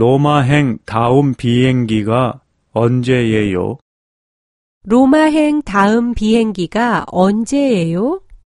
로마행 다음 비행기가 언제예요? 로마행 다음 비행기가 언제예요?